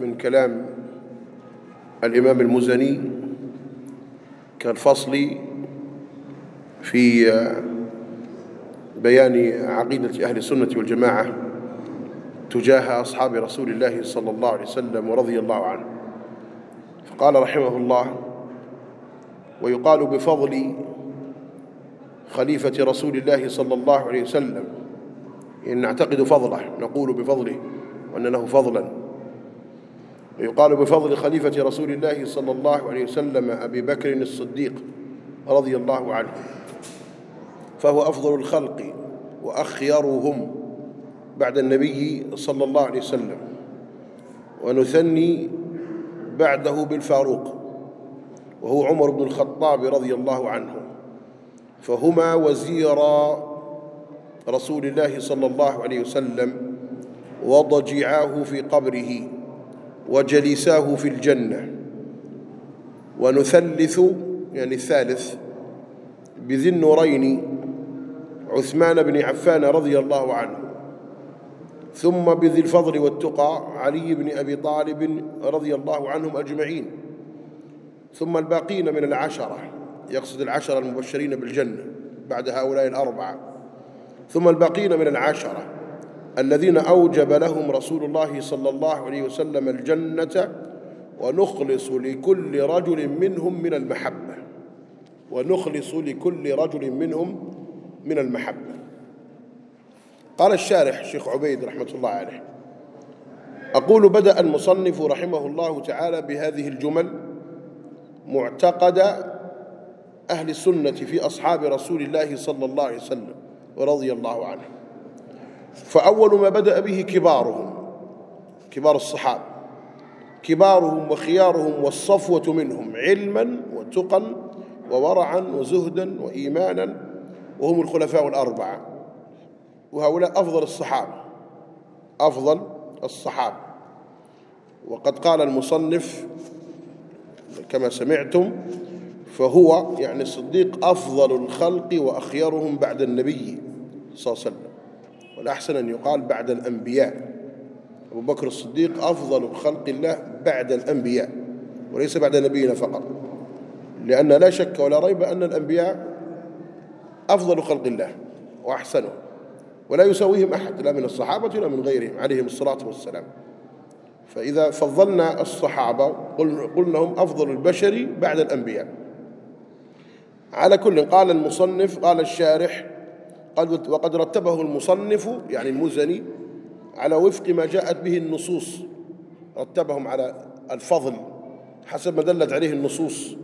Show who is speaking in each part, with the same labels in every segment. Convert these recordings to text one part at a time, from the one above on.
Speaker 1: من كلام الإمام المزني كالفصل في بيان عقيدة أهل السنة والجماعة تجاه أصحاب رسول الله صلى الله عليه وسلم ورضي الله عنه. فقال رحمه الله ويقال بفضل خليفة رسول الله صلى الله عليه وسلم. إن نعتقد فضله نقول بفضله وأن له فضلا. ويقال بفضل خليفة رسول الله صلى الله عليه وسلم أبي بكر الصديق رضي الله عنه. فهو أفضل الخلق وأخيرهم بعد النبي صلى الله عليه وسلم. ونثني بعده بالفاروق وهو عمر بن الخطاب رضي الله عنه. فهما وزيرا رسول الله صلى الله عليه وسلم وضجعاه في قبره. وجلساه في الجنة. ونثلث يعني الثالث بذي النورين عثمان بن عفان رضي الله عنه. ثم بذي الفضل والتقى علي بن أبي طالب رضي الله عنهم أجمعين. ثم الباقين من العشرة يقصد العشرة المبشرين بالجنة بعد هؤلاء الأربعة. ثم الباقين من العشرة الذين أوجب لهم رسول الله صلى الله عليه وسلم الجنة ونخلص لكل رجل منهم من المحبة. ونخلص لكل رجل منهم من المحبة. قال الشارح شيخ عبيد رحمة الله عليه أقول بدأ المصنف رحمه الله تعالى بهذه الجمل معتقد أهل السنة في أصحاب رسول الله صلى الله عليه وسلم ورضي الله عنه. فأول ما بدأ به كبارهم كبار الصحابة كبارهم وخيارهم والصفوة منهم علما وتقا وورعا وزهدا وإيمانا وهم الخلفاء الأربعة. وهؤلاء أفضل الصحابة أفضل الصحابة. وقد قال المصنف كما سمعتم فهو يعني الصديق أفضل الخلق وأخيرهم بعد النبي صلى الله عليه وسلم. والأحسن أن يقال بعد الأنبياء. أبو بكر الصديق أفضل خلق الله بعد الأنبياء وليس بعد نبينا فقط. لأن لا شك ولا ريب أن الأنبياء أفضل خلق الله وأحسنهم ولا يساويهم أحد لا من الصحابة ولا من غيرهم عليهم الصلاة والسلام. فإذا فضلنا الصحابة قلنا هم أفضل البشر بعد الأنبياء. على كل قال المصنف قال الشارح قد وقد رتبه المصنف يعني المزني على وفق ما جاءت به النصوص. رتبهم على الفضل حسب ما دلت عليه النصوص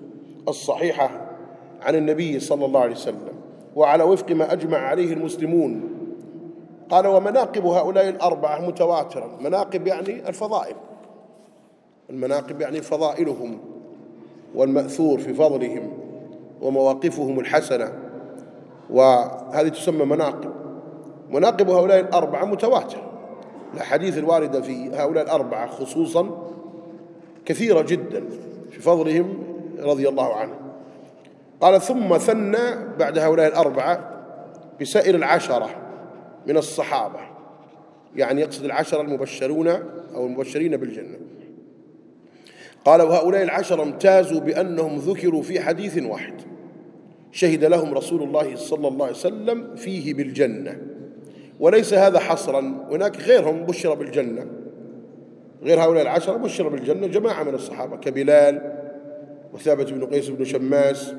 Speaker 1: الصحيحة عن النبي صلى الله عليه وسلم وعلى وفق ما أجمع عليه المسلمون. قال ومناقب هؤلاء الأربعة متواترة مناقب يعني الفضائل. المناقب يعني فضائلهم والمأثور في فضلهم ومواقفهم الحسنة. وهذه تسمى مناقب. مناقب هؤلاء الأربعة متواترة الأحاديث الواردة في هؤلاء الأربعة خصوصا كثيرة جدا في فضلهم رضي الله عنهم قال ثم ثنى بعد هؤلاء الأربعة بسائر العشرة من الصحابة. يعني يقصد العشرة المبشرون أو المبشرين بالجنة. قال وهؤلاء العشرة امتازوا بأنهم ذكروا في حديث واحد. شهد لهم رسول الله صلى الله عليه وسلم فيه بالجنة. وليس هذا حصرا هناك غيرهم بشر بالجنة. غير هؤلاء العشرة بشر بالجنة جماعة من الصحابة كبلال وثابت بن قيس بن شماس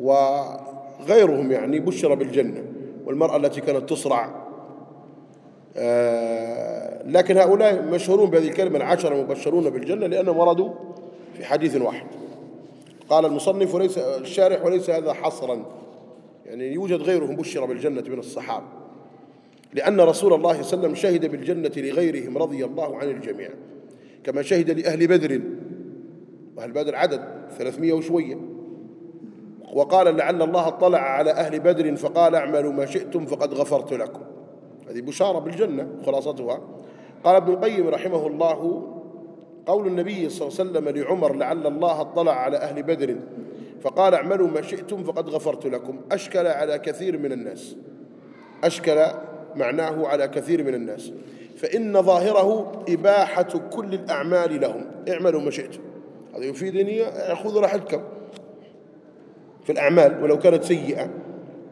Speaker 1: وغيرهم يعني بشر بالجنة. والمرأة التي كانت تصرع لكن هؤلاء مشهورون بهذه الكلمة العشرة مبشرون بالجنة لأنهم وردوا في حديث واحد. قال المصنف وليس الشارح وليس هذا حصرا. يعني يوجد غيرهم بشر بالجنة من الصحابة. لأن رسول الله صلى الله عليه وسلم شهد بالجنة لغيرهم رضي الله عن الجميع. كما شهد لأهل بدر. أهل بدر عدد ثلاثمية وشوية. وقال لعل الله اطلع على أهل بدر فقال اعملوا ما شئتم فقد غفرت لكم. هذه بشارة بالجنة خلاصتها. قال ابن القيم رحمه الله قول النبي صلى الله عليه وسلم لعمر لعل الله اطلع على أهل بدر فقال اعملوا ما شئتم فقد غفرت لكم أشكل على كثير من الناس أشكل معناه على كثير من الناس فإن ظاهره إباحة كل الأعمال لهم اعملوا ما شئتم هذا يفيدني خذوا راحتكم في الأعمال ولو كانت سيئة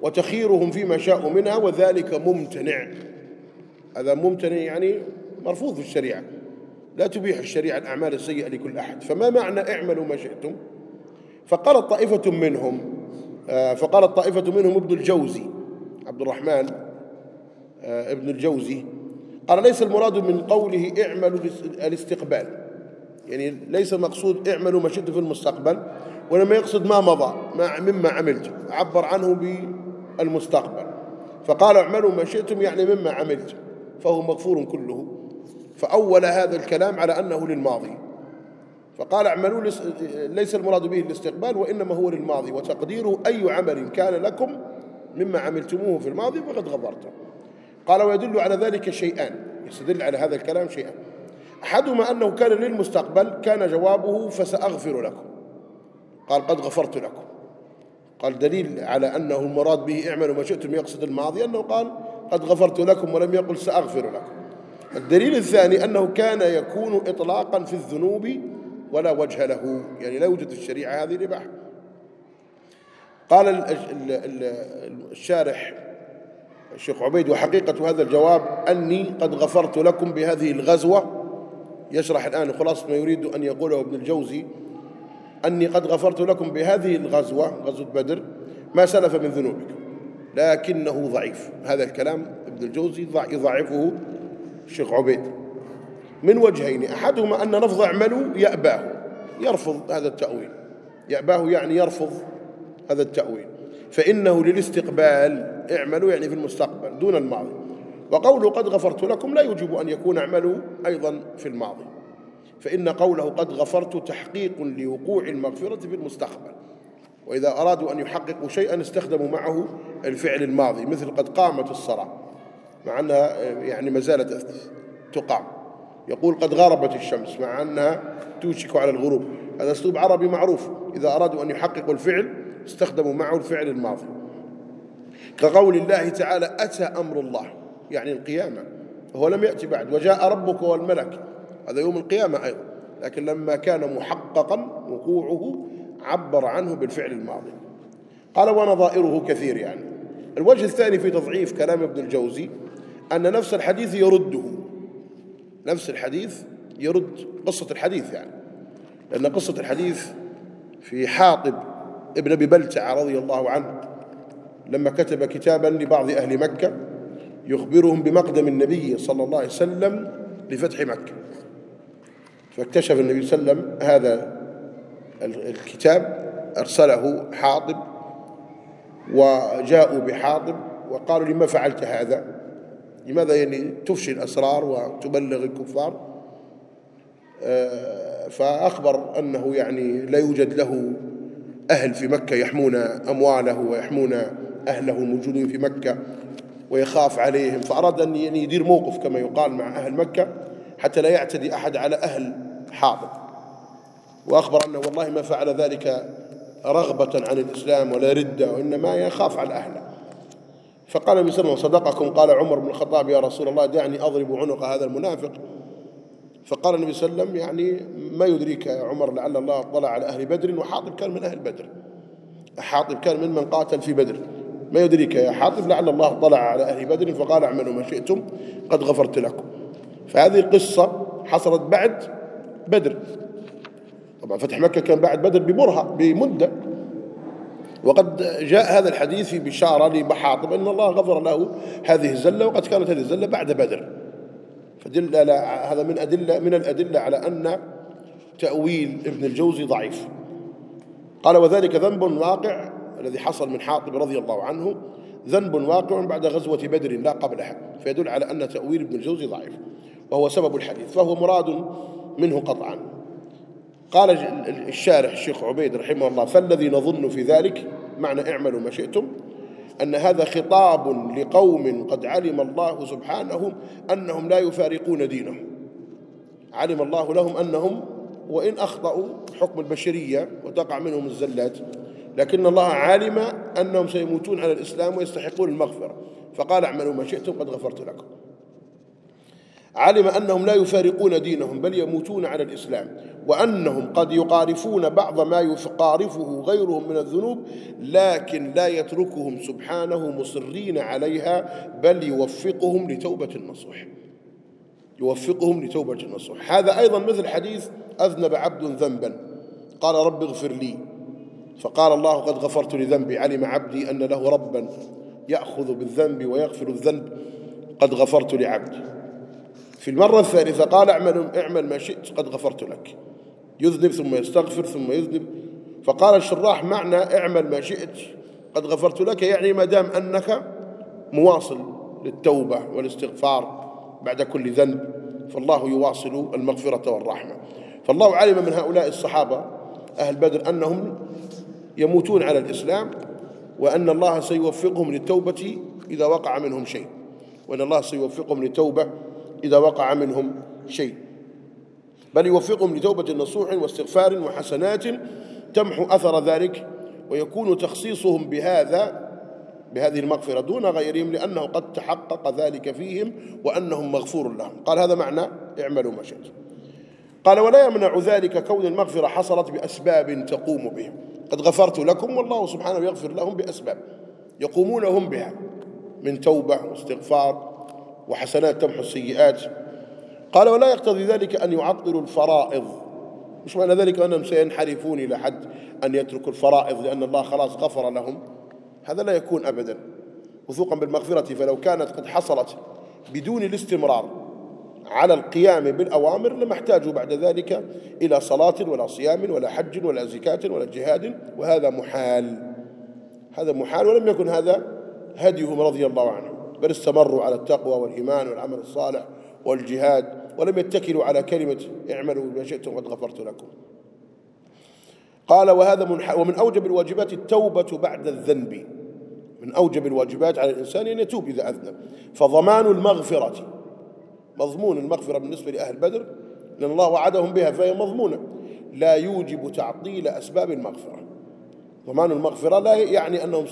Speaker 1: وتخيرهم فيما شاءوا منها وذلك ممتنع هذا ممتنع يعني مرفوض في الشريعة. لا تبيح الشريعة الأعمال السيئة لكل أحد. فما معنى اعملوا ما شئتم؟ فقالت طائفة منهم آه، فقالت طائفة منهم ابن الجوزي عبد الرحمن آه، ابن الجوزي قال ليس المراد من قوله اعملوا الاستقبال. يعني ليس المقصود اعملوا ما شئتم في المستقبل ولما يقصد ما مضى ما مما عملت عبر عنه بالمستقبل. فقال اعملوا ما شئتم يعني مما عملت فهو مغفور كله. فأول هذا الكلام على أنه للماضي. فقال اعملوا ليس المراد به الاستقبال وإنما هو للماضي وتقديره أي عمل كان لكم مما عملتموه في الماضي فقد غفرته قال ويدل على ذلك شيئان. يستدل على هذا الكلام شيئان. أحدهما أنه كان للمستقبل كان جوابه فسأغفر لكم. قال قد غفرت لكم. قال دليل على أنه المراد به اعملوا ما شئتم يقصد الماضي أنه قال قد غفرت لكم ولم يقل سأغفر لكم. الدليل الثاني أنه كان يكون إطلاقا في الذنوب ولا وجه له يعني لا يوجد في الشريعة هذه الإباحة قال الشارح الشيخ عبيد وحقيقة هذا الجواب أني قد غفرت لكم بهذه الغزوة. يشرح الآن خلاصة ما يريد أن يقوله ابن الجوزي. أني قد غفرت لكم بهذه الغزوة غزوة بدر ما سلف من ذنوبكم لكنه ضعيف. هذا الكلام ابن الجوزي يضعفه الشيخ عبيد. من وجهين أحدهما أن لفظ اعملوا يأباه يرفض هذا التأويل. يأباه يعني يرفض هذا التأويل. فإنه للاستقبال اعملوا يعني في المستقبل دون الماضي. وقوله قد غفرت لكم لا يجب أن يكون اعملوا أيضا في الماضي. فإن قوله قد غفرت تحقيق لوقوع المغفرة في المستقبل. وإذا أرادوا أن يحققوا شيئا استخدموا معه الفعل الماضي مثل قد قامت الصلاة. مع أنها يعني ما زالت تقام يقول قد غربت الشمس مع أنها توشك على الغروب. هذا أسلوب عربي معروف. إذا أرادوا أن يحققوا الفعل استخدموا معه الفعل الماضي. كقول الله تعالى أتى أمر الله يعني القيامة. وهو لم يأتي بعد. وجاء ربك والملك. هذا يوم القيامة أيضا. لكن لما كان محققا وقوعه عبر عنه بالفعل الماضي. قال ونظائره كثير يعني. الوجه الثاني في تضعيف كلام ابن الجوزي أن نفس الحديث يرده. نفس الحديث يرد قصة الحديث يعني. لأن قصة الحديث في حاطب ابن أبي بلتع رضي الله عنه لما كتب كتابا لبعض أهل مكة يخبرهم بمقدم النبي صلى الله عليه وسلم لفتح مكة. فاكتشف النبي صلى الله عليه وسلم هذا الكتاب أرسله حاطب وجاءوا بحاطب وقالوا لما فعلت هذا؟ لماذا يعني تفشي الأسرار وتبلغ الكفار؟ آه، فأخبر أنه يعني لا يوجد له أهل في مكة يحمون أمواله ويحمون أهله الموجودين في مكة ويخاف عليهم. فأراد أن يعني يدير موقف كما يقال مع أهل مكة حتى لا يعتدي أحد على أهل حاضر وأخبر أنه والله ما فعل ذلك رغبة عن الإسلام ولا ردة وإنما يخاف على أهله. فقال النبي صلى الله عليه وسلم صدقكم. قال عمر بن الخطاب يا رسول الله دعني أضرب عنق هذا المنافق. فقال النبي صلى الله عليه وسلم يعني ما يدريك يا عمر لعل الله اطلع على أهل بدر وحاطب كان من أهل بدر. حاطب كان من من قاتل في بدر. ما يدريك يا حاطب لعل الله اطلع على أهل بدر فقال اعملوا ما شئتم قد غفرت لكم. فهذه القصة حصلت بعد بدر. طبعا فتح مكة كان بعد بدر ببرهة بمدة. وقد جاء هذا الحديث في بشارة لبحاطب أن الله غفر له هذه الزلة وقد كانت هذه الزلة بعد بدر. فدل على هذا من أدلة من الأدلة على أن تأويل ابن الجوزي ضعيف. قال وذلك ذنب واقع الذي حصل من حاطب رضي الله عنه ذنب واقع بعد غزوة بدر لا قبلها فيدل على أن تأويل ابن الجوزي ضعيف وهو سبب الحديث فهو مراد منه قطعا. قال الشارح الشيخ عبيد رحمه الله فالذي نظن في ذلك معنى اعملوا ما شئتم أن هذا خطاب لقوم قد علم الله سبحانه أنهم لا يفارقون دينهم. علم الله لهم أنهم وإن أخطأوا حكم البشرية وتقع منهم الزلات لكن الله علم أنهم سيموتون على الإسلام ويستحقون المغفرة. فقال اعملوا ما شئتم قد غفرت لكم. علم أنهم لا يفارقون دينهم بل يموتون على الإسلام. وأنهم قد يقارفون بعض ما يقارفه غيرهم من الذنوب لكن لا يتركهم سبحانه مصرين عليها بل يوفقهم لتوبة النصوح. يوفقهم لتوبة النصوح. هذا أيضا مثل حديث أذنب عبد ذنبا. قال رب اغفر لي. فقال الله قد غفرت لذنبي. علم عبدي أن له ربا يأخذ بالذنب ويغفر الذنب. قد غفرت لعبدي. في المرة الثالثة قال اعمل, اعمل ما شئت قد غفرت لك. يذنب ثم يستغفر ثم يذنب. فقال الشراح معنى اعمل ما شئت قد غفرت لك يعني ما دام أنك مواصل للتوبة والاستغفار بعد كل ذنب فالله يواصل المغفرة والرحمة. فالله علم من هؤلاء الصحابة أهل بدر أنهم يموتون على الإسلام وأن الله سيوفقهم للتوبة إذا وقع منهم شيء وأن الله سيوفقهم للتوبة إذا وقع منهم شيء. بل يوفقهم لتوبة نصوح واستغفار وحسنات تمحو أثر ذلك ويكون تخصيصهم بهذا بهذه المغفرة دون غيرهم لأنه قد تحقق ذلك فيهم وأنهم مغفور لهم. قال هذا معنى اعملوا ما شئتم. قال ولا يمنع ذلك كون المغفرة حصلت بأسباب تقوم به قد غفرت لكم والله سبحانه يغفر لهم بأسباب يقومون هم بها من توبة واستغفار وحسنات تمحو السيئات. قال ولا يقتضي ذلك أن يعطلوا الفرائض. مش معنى ذلك أنهم سينحرفون إلى حد أن يتركوا الفرائض لأن الله خلاص غفر لهم. هذا لا يكون أبدا. وثوقا بالمغفرة فلو كانت قد حصلت بدون الاستمرار على القيام بالأوامر لما احتاجوا بعد ذلك إلى صلاة ولا صيام ولا حج ولا زكاة ولا جهاد وهذا محال. هذا محال ولم يكن هذا هديهم رضي الله عنهم. بل استمروا على التقوى والإيمان والعمل الصالح والجهاد. ولم يتكلوا على كلمة اعملوا ما شئتم قد غفرت لكم. قال وهذا من ومن أوجب الواجبات التوبة بعد الذنب. من أوجب الواجبات على الإنسان أن يتوب إذا أذنب. فضمان المغفرة. مضمون المغفرة بالنسبة لأهل بدر لأن الله وعدهم بها فهي مضمونة. لا يوجب تعطيل أسباب المغفرة. ضمان المغفرة لا يعني أنهم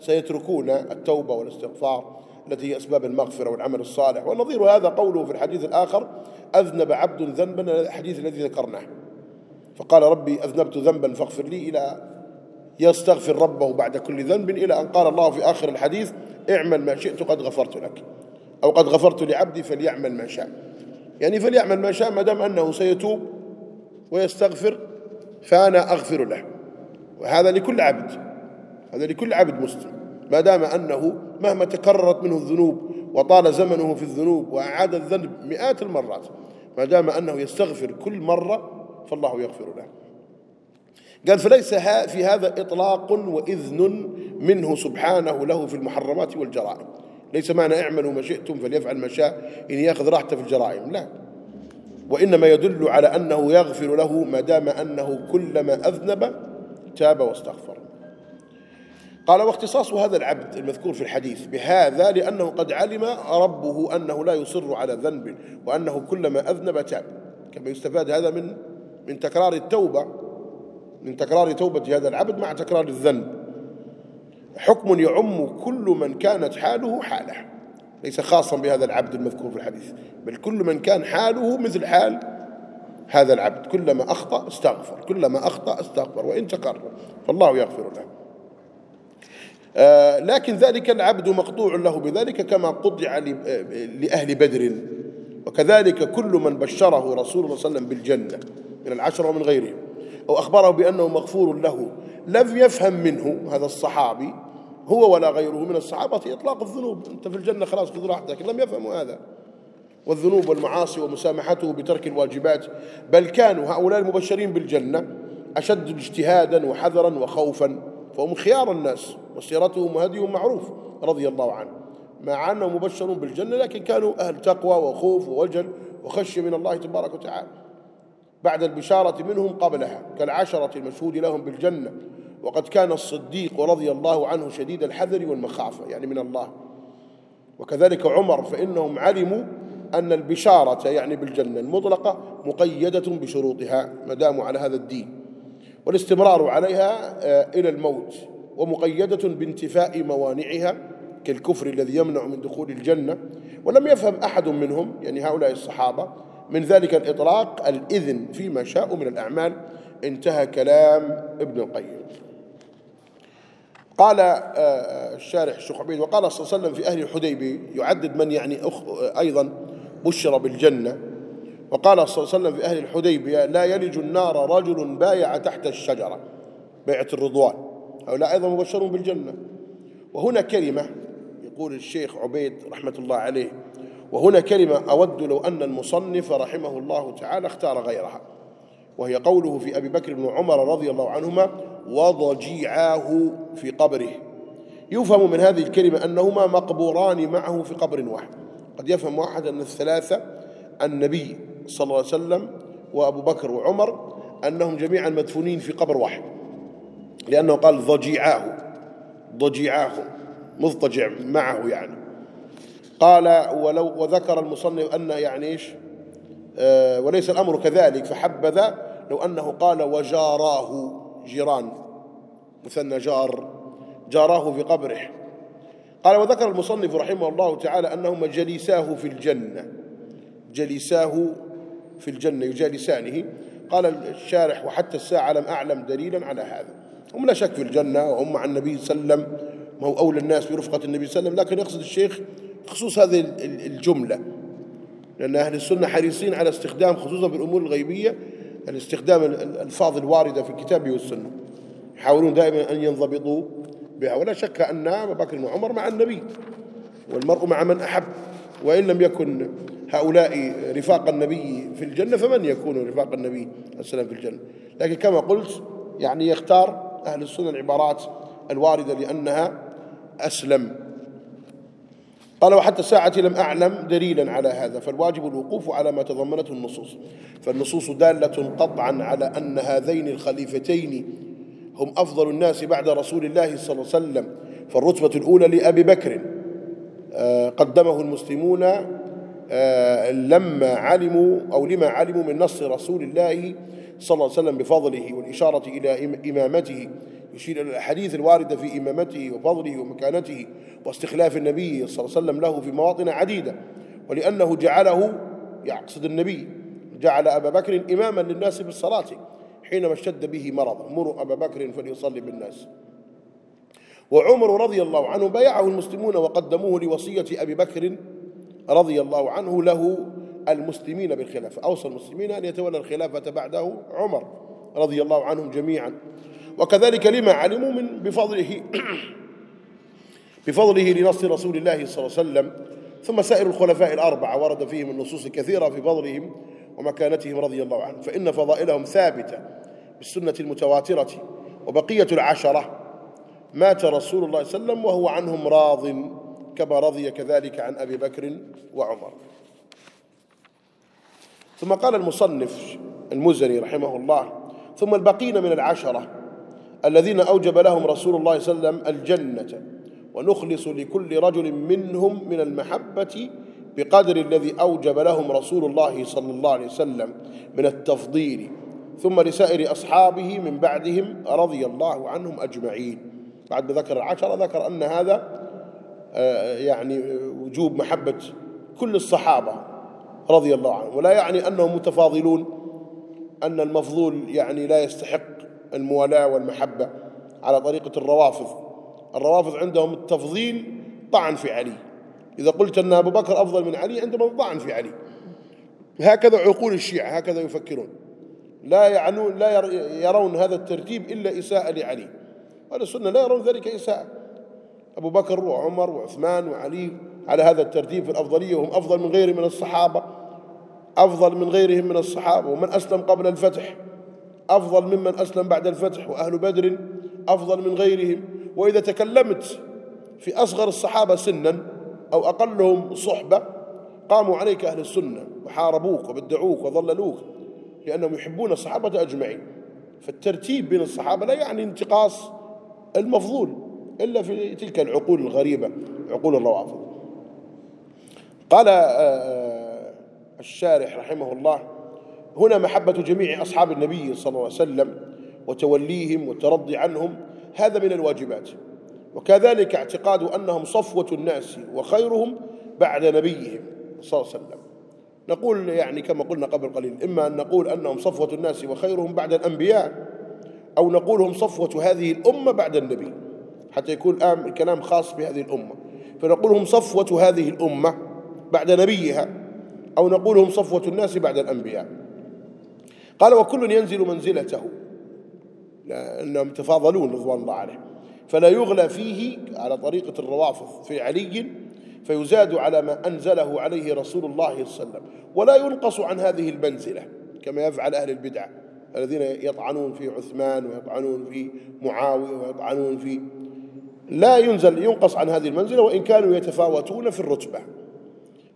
Speaker 1: سيتركون التوبة والاستغفار. التي هي أسباب المغفرة والعمل الصالح. ونظير هذا قوله في الحديث الآخر أذنب عبد ذنبا الحديث الذي ذكرناه. فقال ربي أذنبت ذنبا فاغفر لي إلى يستغفر ربه بعد كل ذنب إلى أن قال الله في آخر الحديث اعمل ما شئت قد غفرت لك. أو قد غفرت لعبدي فليعمل ما شاء. يعني فليعمل ما شاء ما دام أنه سيتوب ويستغفر فأنا أغفر له. وهذا لكل عبد هذا لكل عبد مسلم. ما دام أنه مهما تكررت منه الذنوب وطال زمنه في الذنوب وأعاد الذنب مئات المرات ما دام أنه يستغفر كل مرة فالله يغفر له. قال فليس في هذا إطلاق وإذن منه سبحانه له في المحرمات والجرائم. ليس معنى اعملوا ما شئتم فليفعل ما شاء إن يأخذ راحته في الجرائم. لا. وإنما يدل على أنه يغفر له ما دام أنه كلما أذنب تاب واستغفر. قال واختصاص هذا العبد المذكور في الحديث بهذا لأنه قد علم ربه أنه لا يصر على ذنب وأنه كلما أذنب تاب. كما يستفاد هذا من من تكرار التوبة من تكرار توبة هذا العبد مع تكرار الذنب. حكم يعم كل من كانت حاله حاله. ليس خاصا بهذا العبد المذكور في الحديث بل كل من كان حاله مثل حال هذا العبد. كلما أخطأ استغفر كلما أخطأ استغفر وإن تكرر فالله يغفر له. لكن ذلك العبد مقطوع له بذلك كما قطع لأهل بدر. وكذلك كل من بشره رسول الله صلى الله عليه وسلم بالجنة من العشرة ومن غيرهم أو أخبره بأنه مغفور له لم يفهم منه هذا الصحابي هو ولا غيره من الصحابة إطلاق الذنوب. أنت في الجنة خلاص خذ راحتك لم يفهموا هذا. والذنوب والمعاصي ومسامحته بترك الواجبات بل كانوا هؤلاء المبشرين بالجنة أشد اجتهادا وحذرا وخوفا. فهم خيار الناس وسيرتهم وهديهم معروف رضي الله عنه. مع أنهم مبشرون بالجنة لكن كانوا أهل تقوى وخوف ووجل وخشية من الله تبارك وتعالى. بعد البشارة منهم قبلها كالعشرة المشهود لهم بالجنة. وقد كان الصديق رضي الله عنه شديد الحذر والمخافة يعني من الله. وكذلك عمر فإنهم علموا أن البشارة يعني بالجنة المطلقة مقيدة بشروطها ما داموا على هذا الدين. والاستمرار عليها آه، إلى الموت ومقيدة بانتفاء موانعها كالكفر الذي يمنع من دخول الجنة. ولم يفهم أحد منهم يعني هؤلاء الصحابة من ذلك الإطلاق الإذن فيما شاءوا من الأعمال انتهى كلام ابن القيم. قال آه، آه، الشارح الشيخ عبيد وقال صلى الله عليه وسلم في أهل الحديبية يعدد من يعني أيضا بشر بالجنة. وقال صلى الله عليه وسلم في أهل الحديبية لا يلج النار رجل بايع تحت الشجرة. بيعة الرضوان. هؤلاء أيضا مبشرون بالجنة. وهنا كلمة يقول الشيخ عبيد رحمة الله عليه وهنا كلمة أود لو أن المصنف رحمه الله تعالى اختار غيرها. وهي قوله في أبي بكر بن عمر رضي الله عنهما وضجيعاه في قبره. يفهم من هذه الكلمة أنهما مقبوران معه في قبر واحد. قد يفهم واحد أن الثلاثة النبي. صلى الله عليه وسلم وأبو بكر وعمر أنهم جميعا مدفونين في قبر واحد لأنه قال ضجيعاه ضجيعاه مضطجع معه يعني. قال ولو وذكر المصنف أن يعني إيش؟ آه وليس الأمر كذلك فحبذا لو أنه قال وجاراه جيران مثنى جار جاراه في قبره. قال وذكر المصنف رحمه الله تعالى أنهما جليساه في الجنة جليساه في الجنة يجالسانه قال الشارح وحتى الساعة لم أعلم دليلا على هذا. هم لا شك في الجنة وهم مع النبي صلى الله عليه وسلم ما هو أولى الناس برفقة النبي صلى الله عليه وسلم. لكن يقصد الشيخ خصوص هذه الجملة لأن أهل السنة حريصين على استخدام خصوصا في الأمور الغيبية الاستخدام الألفاظ الواردة في الكتاب والسنة. يحاولون دائما أن ينضبطوا بها. ولا شك أن أبا بكر وعمر مع النبي والمرء مع من أحب وإن لم يكن هؤلاء رفاق النبي في الجنة فمن يكون رفاق النبي السلام في الجنة؟ لكن كما قلت يعني يختار أهل السنة العبارات الواردة لأنها أسلم. قال وحتى الساعة لم أعلم دليلا على هذا فالواجب الوقوف على ما تضمنته النصوص. فالنصوص دالة قطعا على أن هذين الخليفتين هم أفضل الناس بعد رسول الله صلى الله عليه وسلم. فالرتبة الأولى لأبي بكر آه، قدمه المسلمون لما علموا أو لما علموا من نص رسول الله صلى الله عليه وسلم بفضله والإشارة إلى إمامته يشير إلى الأحاديث الواردة في إمامته وفضله ومكانته واستخلاف النبي صلى الله عليه وسلم له في مواطن عديدة ولأنه جعله يقصد النبي جعل أبا بكر إماما للناس بالصلاة حينما اشتد به مرض مروا أبا بكر فليصلي بالناس. وعمر رضي الله عنه بايعه المسلمون وقدموه لوصية أبي بكر رضي الله عنه له المسلمين بالخلافة. أوصى المسلمين أن يتولى الخلافة بعده عمر رضي الله عنهم جميعا. وكذلك لما علموا من بفضله بفضله لنص رسول الله صلى الله عليه وسلم ثم سائر الخلفاء الأربعة ورد فيهم النصوص كثيرة في فضلهم ومكانتهم رضي الله عنهم. فإن فضائلهم ثابتة بالسنة المتواترة وبقية العشرة. مات رسول الله صلى الله عليه وسلم وهو عنهم راض. كما رضي كذلك عن أبي بكر وعمر. ثم قال المصنف المزني رحمه الله ثم البقين من العشرة الذين أوجب لهم رسول الله صلى الله عليه وسلم الجنة ونخلص لكل رجل منهم من المحبة بقدر الذي أوجب لهم رسول الله صلى الله عليه وسلم من التفضيل ثم لسائر أصحابه من بعدهم رضي الله عنهم أجمعين. بعد ما ذكر العشرة ذكر أن هذا يعني وجوب محبة كل الصحابة رضي الله عنهم. ولا يعني أنهم متفاضلون أن المفضول يعني لا يستحق الموالاة والمحبة على طريقة الروافض. الروافض عندهم التفضيل طعن في علي. إذا قلت أن أبو بكر أفضل من علي عندهم طعن في علي. هكذا عقول الشيعة هكذا يفكرون. لا يعنون لا يرون هذا الترتيب إلا إساءة لعلي. أهل السنة لا يرون ذلك إساءة. أبو بكر وعمر وعثمان وعلي على هذا الترتيب في الأفضلية وهم أفضل من غيرهم من الصحابة أفضل من غيرهم من الصحابة ومن أسلم قبل الفتح أفضل ممن أسلم بعد الفتح وأهل بدر أفضل من غيرهم. وإذا تكلمت في أصغر الصحابة سنا أو أقلهم صحبة قاموا عليك أهل السنة وحاربوك وبدعوك وضللوك لأنهم يحبون الصحابة أجمعين. فالترتيب بين الصحابة لا يعني انتقاص المفضول. إلا في تلك العقول الغريبة عقول الروافض. قال آه، آه، الشارح رحمه الله هنا محبة جميع أصحاب النبي صلى الله عليه وسلم وتوليهم والترضي عنهم هذا من الواجبات. وكذلك اعتقاد أنهم صفوة الناس وخيرهم بعد نبيهم صلى الله عليه وسلم. نقول يعني كما قلنا قبل قليل إما أن نقول أنهم صفوة الناس وخيرهم بعد الأنبياء أو نقول هم صفوة هذه الأمة بعد النبي. حتى يكون الكلام خاص بهذه الأمة. فنقول هم صفوة هذه الأمة بعد نبيها أو نقول هم صفوة الناس بعد الأنبياء. قال وكل ينزل منزلته. لأنهم تفاضلون رضوان الله عليه. فلا يغلى فيه على طريقة الروافض في علي فيزاد على ما أنزله عليه رسول الله صلى الله عليه وسلم. ولا ينقص عن هذه المنزلة كما يفعل أهل البدعة الذين يطعنون في عثمان ويطعنون في معاوية ويطعنون في لا ينزل ينقص عن هذه المنزلة وإن كانوا يتفاوتون في الرتبة.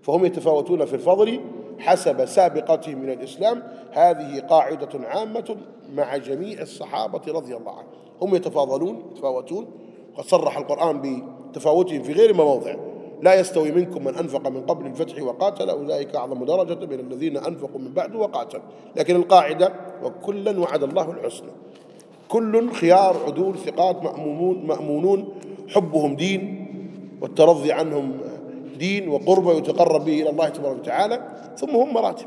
Speaker 1: فهم يتفاوتون في الفضل حسب سابقتهم من الإسلام. هذه قاعدة عامة مع جميع الصحابة رضي الله عنهم. هم يتفاضلون يتفاوتون وقد صرح القرآن بتفاوتهم في غير مواضع. لا يستوي منكم من أنفق من قبل الفتح وقاتل أولئك أعظم درجة من الذين أنفقوا من بعد وقاتل لكن القاعدة وكلا وعد الله الحسنى. كل خيار عدول ثقات مأمونون, مأمونون حبهم دين والترضي عنهم دين وقربة يتقرب به إلى الله تبارك وتعالى ثم هم مراتب.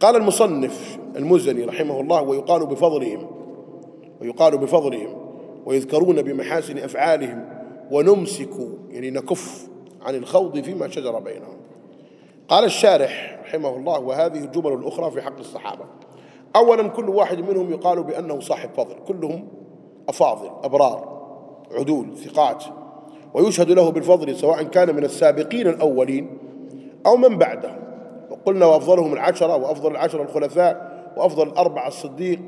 Speaker 1: قال المصنف المزني رحمه الله ويقال بفضلهم ويقال بفضلهم ويذكرون بمحاسن أفعالهم ونمسك يعني نكف عن الخوض فيما شجر بينهم. قال الشارح رحمه الله وهذه الجمل الأخرى في حق الصحابة. أولا كل واحد منهم يقال بأنه صاحب فضل. كلهم أفاضل أبرار عدول ثقات. ويشهد له بالفضل سواء كان من السابقين الأولين أو من بعده. وقلنا وأفضلهم العشرة وأفضل العشرة الخلفاء وأفضل الأربعة الصديق.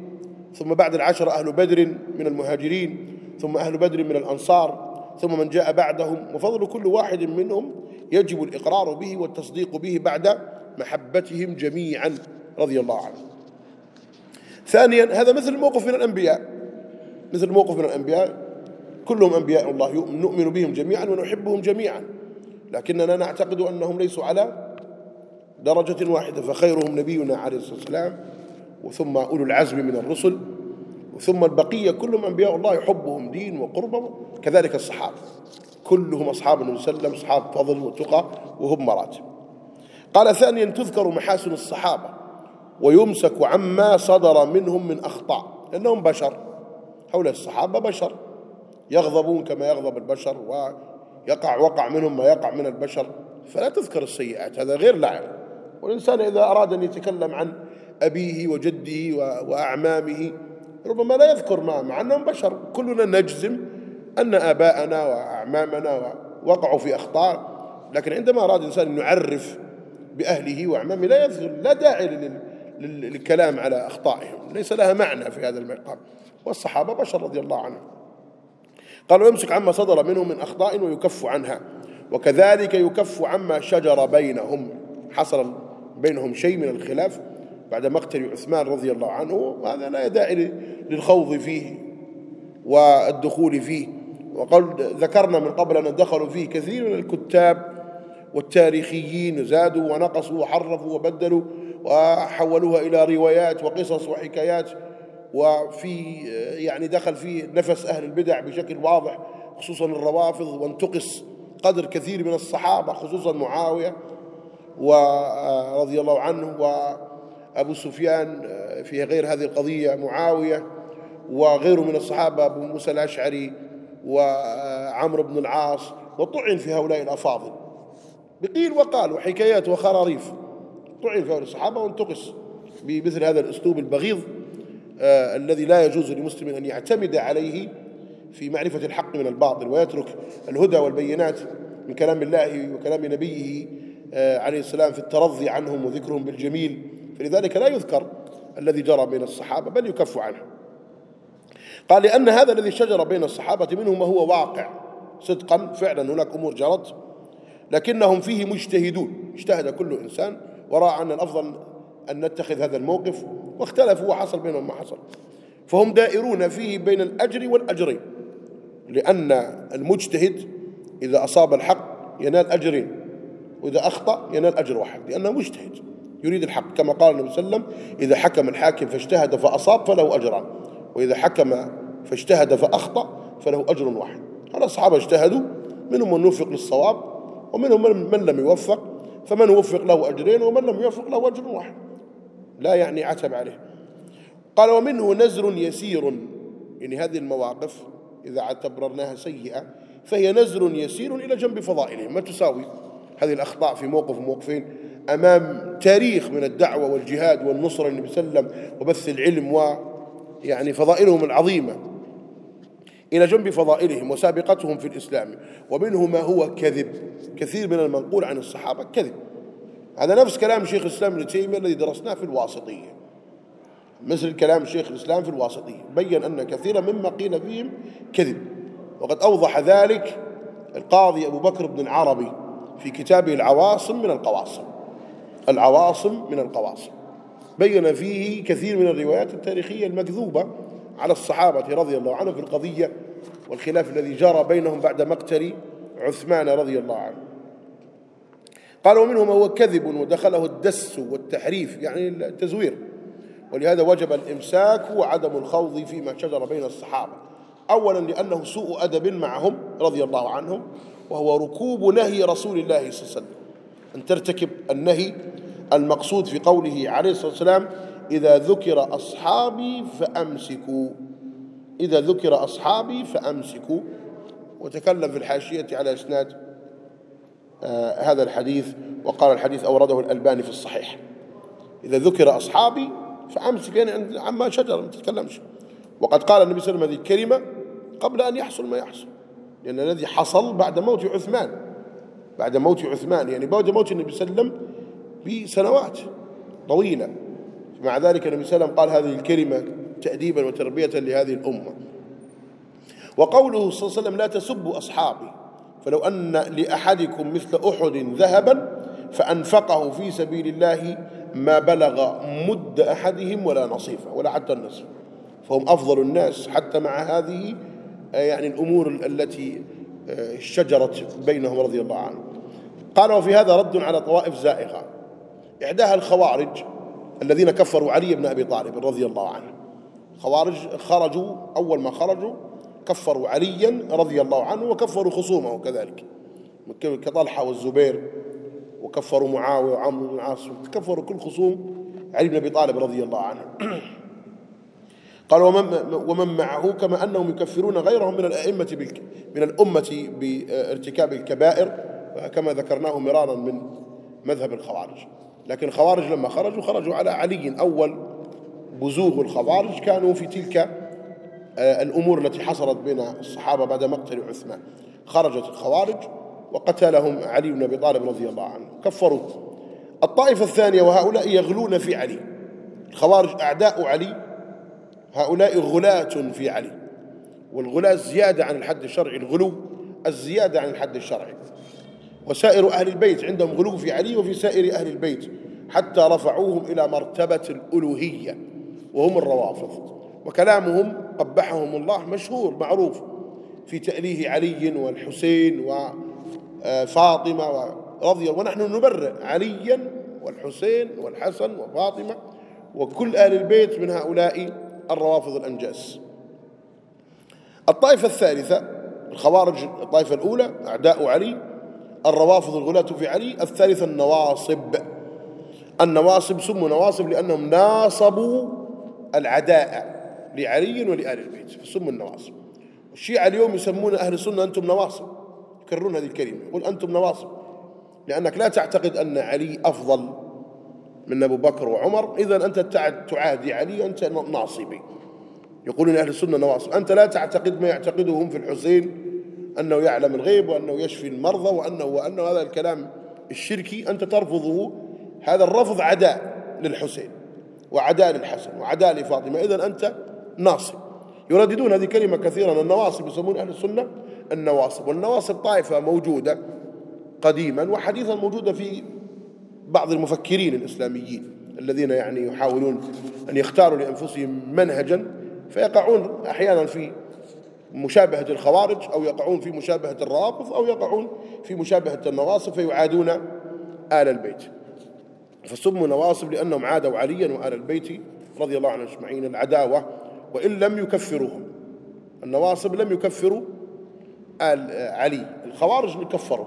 Speaker 1: ثم بعد العشرة أهل بدر من المهاجرين ثم أهل بدر من الأنصار ثم من جاء بعدهم. وفضل كل واحد منهم يجب الإقرار به والتصديق به بعد محبتهم جميعا رضي الله عنهم ثانيا هذا مثل موقف من الأنبياء. مثل موقف من الأنبياء كلهم أنبياء الله نؤمن بهم جميعا ونحبهم جميعا. لكننا نعتقد أنهم ليسوا على درجة واحدة فخيرهم نبينا عليه الصلاة والسلام وثم أولو العزم من الرسل ثم البقية كلهم أنبياء الله يحبهم دين وقربة كذلك الصحابة كلهم أصحاب النبي صلى الله عليه وسلم أصحاب فضل وتقى وهم مراتب. قال ثانيا تذكر محاسن الصحابة. ويمسك عما صدر منهم من أخطاء لأنهم بشر حول الصحابة بشر يغضبون كما يغضب البشر ويقع وقع منهم ما يقع من البشر. فلا تذكر السيئات هذا غير لعب والإنسان إذا أراد أن يتكلم عن أبيه وجده وأعمامه ربما لا يذكر ما مع أنهم بشر. كلنا نجزم أن آباءنا وأعمامنا وقعوا في أخطاء لكن عندما أراد الإنسان أن يعرف بأهله وأعمامه لا يذكر لا داعي للكلام على أخطائهم. ليس لها معنى في هذا المقام. والصحابة بشر رضي الله عنهم. قال ويمسك عما صدر منه من أخطاء ويكف عنها. وكذلك يكف عما شجر بينهم. حصل بينهم شيء من الخلاف بعد مقتل عثمان رضي الله عنه. وهذا لا داعي للخوض فيه والدخول فيه. وقد ذكرنا من قبل أن دخلوا فيه كثير من الكتاب والتاريخيين زادوا ونقصوا وحرفوا وبدلوا. وحولوها إلى روايات وقصص وحكايات وفي يعني دخل فيه نفس أهل البدع بشكل واضح خصوصا الروافض وانتقص قدر كثير من الصحابة خصوصا معاوية ورضي الله عنه وأبو سفيان في غير هذه القضية معاوية وغيره من الصحابة أبو موسى الأشعري وعمرو بن العاص وطعن في هؤلاء الأفاضل. بقيل وقال وحكايات وخراريف. طعن هؤلاء الصحابة وانتقص بمثل هذا الأسلوب البغيض آه الذي لا يجوز لمسلم أن يعتمد عليه في معرفة الحق من الباطل ويترك الهدى والبينات من كلام الله وكلام نبيه آه عليه السلام في الترضي عنهم وذكرهم بالجميل. فلذلك لا يذكر الذي جرى بين الصحابة بل يكف عنه. قال لأن هذا الذي شجر بين الصحابة منهم ما هو واقع صدقا فعلا هناك أمور جرت لكنهم فيه مجتهدون. اجتهد كل إنسان ورأى أن الأفضل أن نتخذ هذا الموقف واختلفوا وحصل بينهم ما حصل. فهم دائرون فيه بين الأجر والأجرين لأن المجتهد إذا أصاب الحق ينال أجرين وإذا أخطأ ينال أجر واحد لأنه مجتهد يريد الحق. كما قال النبي صلى الله عليه وسلم إذا حكم الحاكم فاجتهد فأصاب فله أجران وإذا حكم فاجتهد فأخطأ فله أجر واحد. هذا الصحابة اجتهدوا منهم من وفق للصواب ومنهم من لم يوفق فمن وفق له أجرين ومن لم يوفق له أجر واحد. لا يعني عتب عليه. قال ومنه نزر يسير. يعني هذه المواقف إذا اعتبرناها سيئة فهي نزر يسير إلى جنب فضائلهم ما تساوي؟ هذه الأخطاء في موقف وموقفين. أمام تاريخ من الدعوة والجهاد والنصرة للنبي صلى الله عليه وسلم وبث العلم ويعني فضائلهم العظيمة. إلى جنب فضائلهم وسابقتهم في الإسلام ومنه ما هو كذب كثير من المنقول عن الصحابة كذب. هذا نفس كلام شيخ الإسلام ابن تيمية الذي درسناه في الواسطية. مثل كلام شيخ الإسلام في الواسطية. بين أن كثيرا مما قيل فيهم كذب. وقد أوضح ذلك القاضي أبو بكر بن العربي في كتابه العواصم من القواصم. العواصم من القواصم. بين فيه كثير من الروايات التاريخية المكذوبة على الصحابة رضي الله عنهم في القضية والخلاف الذي جرى بينهم بعد مقتل عثمان رضي الله عنه. قال ومنهم هو كذب ودخله الدس والتحريف يعني التزوير. ولهذا وجب الإمساك وعدم الخوض فيما شجر بين الصحابة. أولا لأنه سوء أدب معهم رضي الله عنهم وهو ركوب نهي رسول الله صلى الله عليه وسلم. أن ترتكب النهي المقصود في قوله عليه الصلاة والسلام إذا ذكر أصحابي فأمسكوا. إذا ذكر أصحابي فأمسكوا. وتكلم في الحاشية على إسناد آه هذا الحديث وقال الحديث أورده الألباني في الصحيح. إذا ذكر أصحابي فأمسك يعني عما شجر ما تتكلمش. وقد قال النبي صلى الله عليه وسلم هذه الكلمة قبل أن يحصل ما يحصل لأن الذي حصل بعد موت عثمان. بعد موت عثمان يعني بعد موت النبي صلى الله عليه وسلم بسنوات طويلة. مع ذلك النبي صلى الله عليه وسلم قال هذه الكلمة تأديبا وتربية لهذه الأمة. وقوله صلى الله عليه وسلم لا تسبوا أصحابي فلو أن لأحدكم مثل أحد ذهبا فأنفقه في سبيل الله ما بلغ مد أحدهم ولا نصيفه ولا حتى النصف. فهم أفضل الناس حتى مع هذه يعني الأمور التي آه، شجرت بينهم رضي الله عنهم. قال وفي هذا رد على طوائف زائغة. إحداها الخوارج الذين كفروا علي بن أبي طالب رضي الله عنه. خوارج خرجوا أول ما خرجوا كفروا عليا رضي الله عنه وكفروا خصومه كذلك. كطلحة والزبير وكفروا معاوية وعمرو بن العاص كفروا كل خصوم علي بن أبي طالب رضي الله عنه. قال ومن, ومن معه كما أنهم يكفرون غيرهم من الأئمة من الأمة بارتكاب الكبائر كما ذكرناه مرارا من مذهب الخوارج. لكن الخوارج لما خرجوا خرجوا على علي أول بزوغ الخوارج كانوا في تلك آه، الأمور التي حصلت بين الصحابة بعد مقتل عثمان. خرجت الخوارج وقتلهم علي بن أبي طالب رضي الله عنه. كفروا. الطائفة الثانية وهؤلاء يغلون في علي. الخوارج أعداء علي هؤلاء غلاة في علي. والغلاة زيادة عن الحد الشرعي الغلو الزيادة عن الحد الشرعي. وسائر أهل البيت عندهم غلو في علي وفي سائر أهل البيت حتى رفعوهم إلى مرتبة الألوهية. وهم الروافض. وكلامهم قبحهم الله مشهور معروف في تأليه علي والحسين وفاطمة رضي الله ونحن نبرئ عليا والحسين والحسن وفاطمة وكل أهل البيت من هؤلاء الروافض الأنجاس. الطائفة الثالثة الخوارج الطائفة الأولى أعداء علي الروافض الغلاة في علي الثالثة النواصب. النواصب سموا نواصب لأنهم ناصبوا العداء لعلي ولآل البيت فسموا النواصب. الشيعة اليوم يسمون أهل السنة أنتم نواصب. يكررون هذه الكلمة يقول أنتم نواصب. لأنك لا تعتقد أن علي أفضل من أبو بكر وعمر إذا أنت تعادي علي أنت ناصبي. يقولون أهل السنة نواصب. أنت لا تعتقد ما يعتقده هم في الحسين أنه يعلم الغيب وأنه يشفي المرضى وأنه وأنه هذا الكلام الشركي أنت ترفضه. هذا الرفض عداء للحسين. وعداء للحسن وعداء لفاطمة. إذا أنت ناصب. يرددون هذه كلمة كثيرا. النواصب يسمون أهل السنة النواصب والنواصب طائفة موجودة قديما وحديثا موجودة في بعض المفكرين الإسلاميين الذين يعني يحاولون أن يختاروا لأنفسهم منهجا فيقعون أحيانا في مشابهة الخوارج أو يقعون في مشابهة الروافض أو يقعون في مشابهة النواصب فيعادون آل البيت. فسموا نواصب لأنهم عادوا عليا وآل البيت رضي الله عنهم أجمعين العداوة وإن لم يكفروهم. النواصب لم يكفروا آل علي الخوارج كفروا.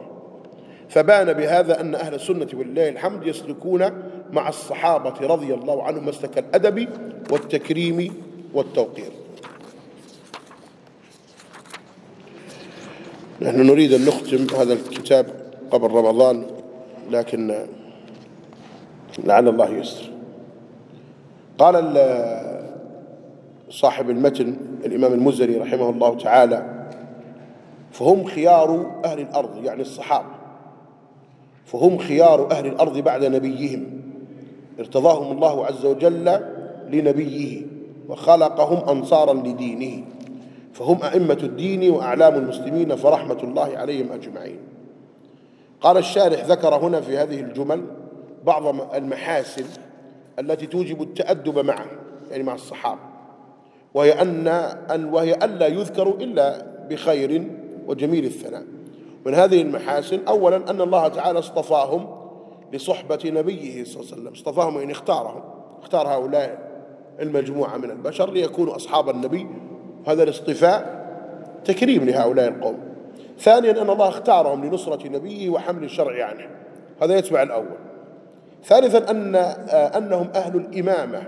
Speaker 1: فبان بهذا أن أهل السنة ولله الحمد يسلكون مع الصحابة رضي الله عنهم مسلك الأدب والتكريم والتوقير. نحن نريد أن نختم هذا الكتاب قبل رمضان لكن لعل الله يسر. قال صاحب المتن الإمام المزري رحمه الله تعالى فهم خيار أهل الأرض يعني الصحابة. فهم خيار أهل الأرض بعد نبيهم. ارتضاهم الله عز وجل لنبيه وخلقهم أنصارا لدينه. فهم أئمة الدين وأعلام المسلمين فرحمة الله عليهم أجمعين. قال الشارح ذكر هنا في هذه الجمل بعض المحاسن التي توجب التأدب معه يعني مع الصحابة. وهي أن, أن وهي ألا يذكروا إلا بخير وجميل الثناء. من هذه المحاسن أولا أن الله تعالى اصطفاهم لصحبة نبيه صلى الله عليه وسلم. اصطفاهم وإن اختارهم. اختار هؤلاء المجموعة من البشر ليكونوا أصحاب النبي. هذا الاصطفاء تكريم لهؤلاء القوم. ثانيا أن الله اختارهم لنصرة نبيه وحمل الشرع عنه. هذا يتبع الأول. ثالثا أن أنهم أهل الإمامة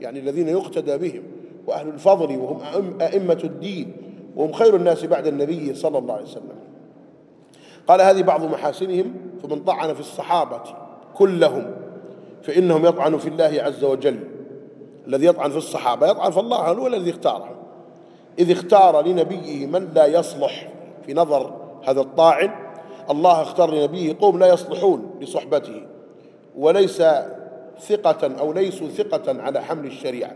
Speaker 1: يعني الذين يقتدى بهم وأهل الفضل وهم أئمة الدين وهم خير الناس بعد النبي صلى الله عليه وسلم. قال هذه بعض محاسنهم فمن طعن في الصحابة كلهم فإنهم يطعن في الله عز وجل. الذي يطعن في الصحابة يطعن في الله هو الذي اختارهم إذ اختار لنبيه من لا يصلح في نظر هذا الطاعن الله اختار لنبيه قوم لا يصلحون لصحبته. وليس ثقة أو ليسوا ثقة على حمل الشريعة.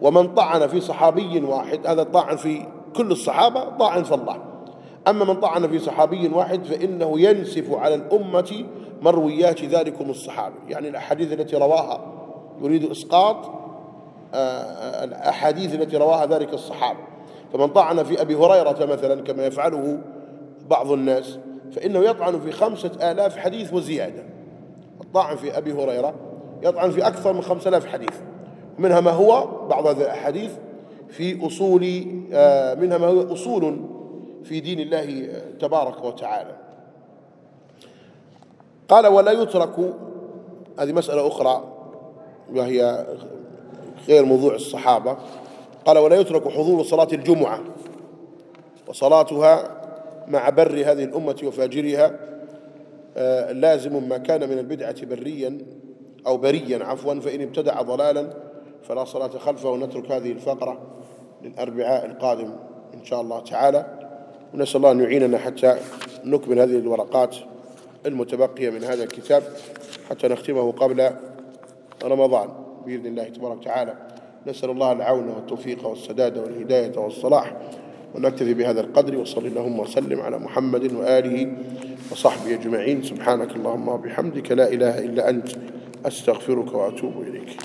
Speaker 1: ومن طعن في صحابي واحد هذا طاعن في كل الصحابة طاعن في الله. أما من طعن في صحابي واحد فإنه ينسف على الأمة مرويات ذلكم الصحابي يعني الأحاديث التي رواها يريد إسقاط آه، الأحاديث التي رواها ذلك الصحابة. فمن طعن في أبي هريرة مثلا كما يفعله بعض الناس فإنه يطعن في خمسة آلاف حديث وزيادة. الطعن في أبي هريرة يطعن في أكثر من خمسة آلاف حديث. منها ما هو؟ بعض هذه الأحاديث في أصول آه، منها ما هو أصول في دين الله تبارك وتعالى. قال ولا يترك هذه مسألة أخرى وهي غير موضوع الصحابة. قال ولا يترك حضور صلاة الجمعة وصلاتها مع بر هذه الأمة وفاجرها آه، لازم ما كان من البدعة بريا أو بريا عفوا فإن ابتدع ضلالا فلا صلاة خلفه ونترك هذه الفقرة للأربعاء القادم إن شاء الله تعالى. ونسأل الله أن يعيننا حتى نكمل هذه الورقات المتبقية من هذا الكتاب حتى نختمه قبل رمضان بإذن الله تبارك وتعالى. نسأل الله العون والتوفيق والسداد والهداية والصلاح ونكتفي بهذا القدر وصلى اللهم وسلم على محمد وآله وصحبه أجمعين. سبحانك اللهم وبحمدك لا إله إلا أنت أستغفرك وأتوب إليك.